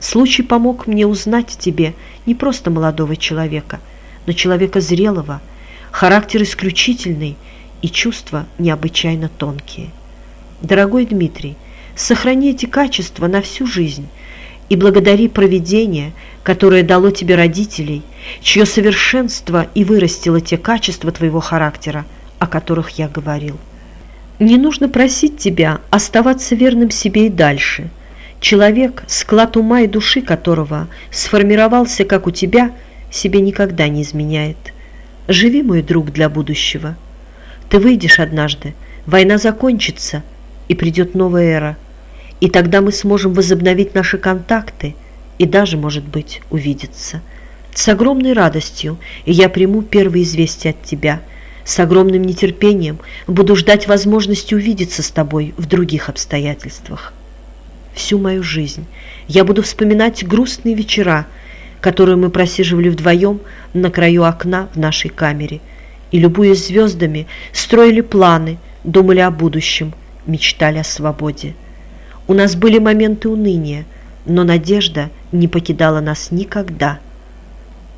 Случай помог мне узнать в тебе не просто молодого человека, но человека зрелого, характер исключительный и чувства необычайно тонкие. Дорогой Дмитрий, сохрани эти качества на всю жизнь и благодари провидение, которое дало тебе родителей, чье совершенство и вырастило те качества твоего характера, о которых я говорил. Не нужно просить тебя оставаться верным себе и дальше. Человек, склад ума и души которого сформировался, как у тебя, себе никогда не изменяет. Живи, мой друг, для будущего. Ты выйдешь однажды, война закончится, и придет новая эра. И тогда мы сможем возобновить наши контакты и даже, может быть, увидеться. С огромной радостью я приму первые известия от тебя. С огромным нетерпением буду ждать возможности увидеться с тобой в других обстоятельствах. Всю мою жизнь я буду вспоминать грустные вечера, которые мы просиживали вдвоем на краю окна в нашей камере, и, любуясь звездами, строили планы, думали о будущем, мечтали о свободе. У нас были моменты уныния, но надежда не покидала нас никогда.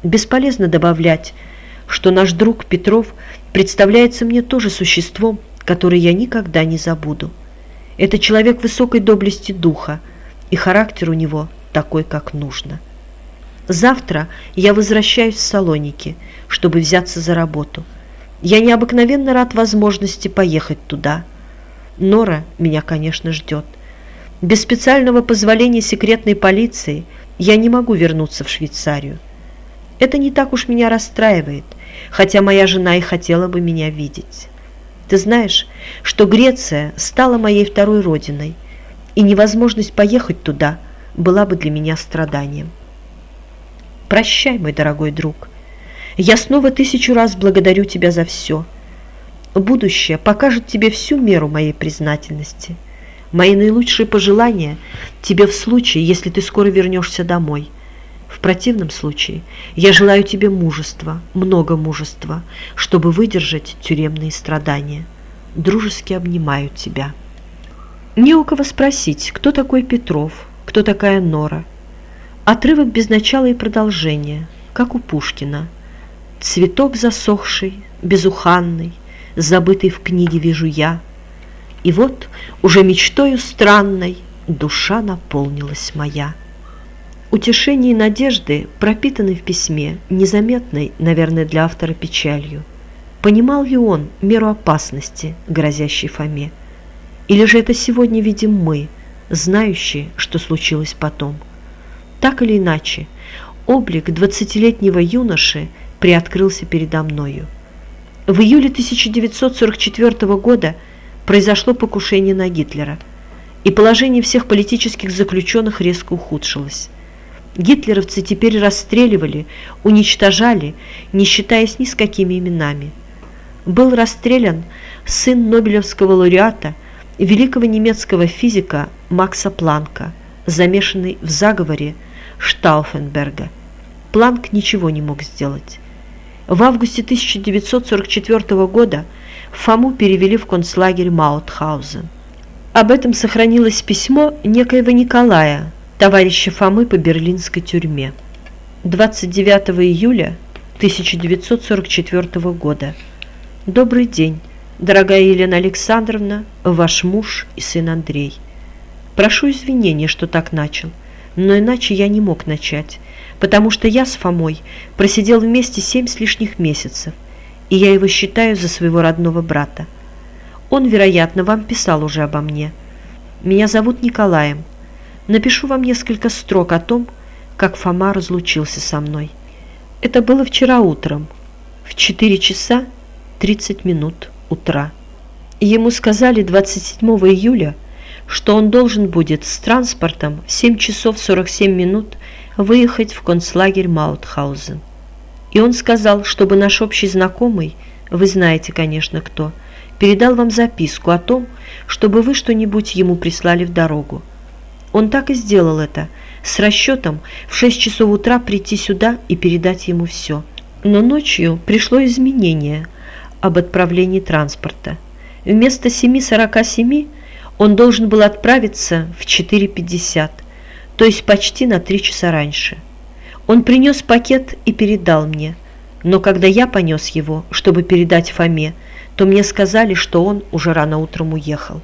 Бесполезно добавлять, что наш друг Петров представляется мне тоже существом, которое я никогда не забуду. Это человек высокой доблести духа, и характер у него такой, как нужно. Завтра я возвращаюсь в Салоники, чтобы взяться за работу. Я необыкновенно рад возможности поехать туда. Нора меня, конечно, ждет. Без специального позволения секретной полиции я не могу вернуться в Швейцарию. Это не так уж меня расстраивает, хотя моя жена и хотела бы меня видеть. Ты знаешь, что Греция стала моей второй родиной, и невозможность поехать туда была бы для меня страданием. Прощай, мой дорогой друг. Я снова тысячу раз благодарю тебя за все. Будущее покажет тебе всю меру моей признательности. Мои наилучшие пожелания тебе в случае, если ты скоро вернешься домой. В противном случае я желаю тебе мужества, много мужества, чтобы выдержать тюремные страдания. Дружески обнимаю тебя. Не у кого спросить, кто такой Петров, кто такая Нора, Отрывок без начала и продолжения, как у Пушкина. Цветок засохший, безуханный, забытый в книге вижу я. И вот уже мечтою странной душа наполнилась моя. Утешение и надежды пропитаны в письме, незаметной, наверное, для автора печалью. Понимал ли он меру опасности, грозящей Фоме? Или же это сегодня видим мы, знающие, что случилось потом – так или иначе, облик двадцатилетнего юноши приоткрылся передо мною. В июле 1944 года произошло покушение на Гитлера, и положение всех политических заключенных резко ухудшилось. Гитлеровцы теперь расстреливали, уничтожали, не считаясь ни с какими именами. Был расстрелян сын Нобелевского лауреата, великого немецкого физика Макса Планка, замешанный в заговоре Штауфенберга. Планк ничего не мог сделать. В августе 1944 года Фому перевели в концлагерь Маутхаузен. Об этом сохранилось письмо некоего Николая, товарища Фомы по берлинской тюрьме. 29 июля 1944 года. Добрый день, дорогая Елена Александровна, ваш муж и сын Андрей. Прошу извинения, что так начал но иначе я не мог начать, потому что я с Фомой просидел вместе семь с лишних месяцев, и я его считаю за своего родного брата. Он, вероятно, вам писал уже обо мне. Меня зовут Николаем. Напишу вам несколько строк о том, как Фома разлучился со мной. Это было вчера утром, в 4 часа 30 минут утра. Ему сказали 27 июля, что он должен будет с транспортом в 7 часов 47 минут выехать в концлагерь Маутхаузен. И он сказал, чтобы наш общий знакомый, вы знаете, конечно, кто, передал вам записку о том, чтобы вы что-нибудь ему прислали в дорогу. Он так и сделал это, с расчетом в 6 часов утра прийти сюда и передать ему все. Но ночью пришло изменение об отправлении транспорта. Вместо 7.47 он должен был отправиться в 4.50, то есть почти на три часа раньше. Он принес пакет и передал мне, но когда я понес его, чтобы передать Фоме, то мне сказали, что он уже рано утром уехал.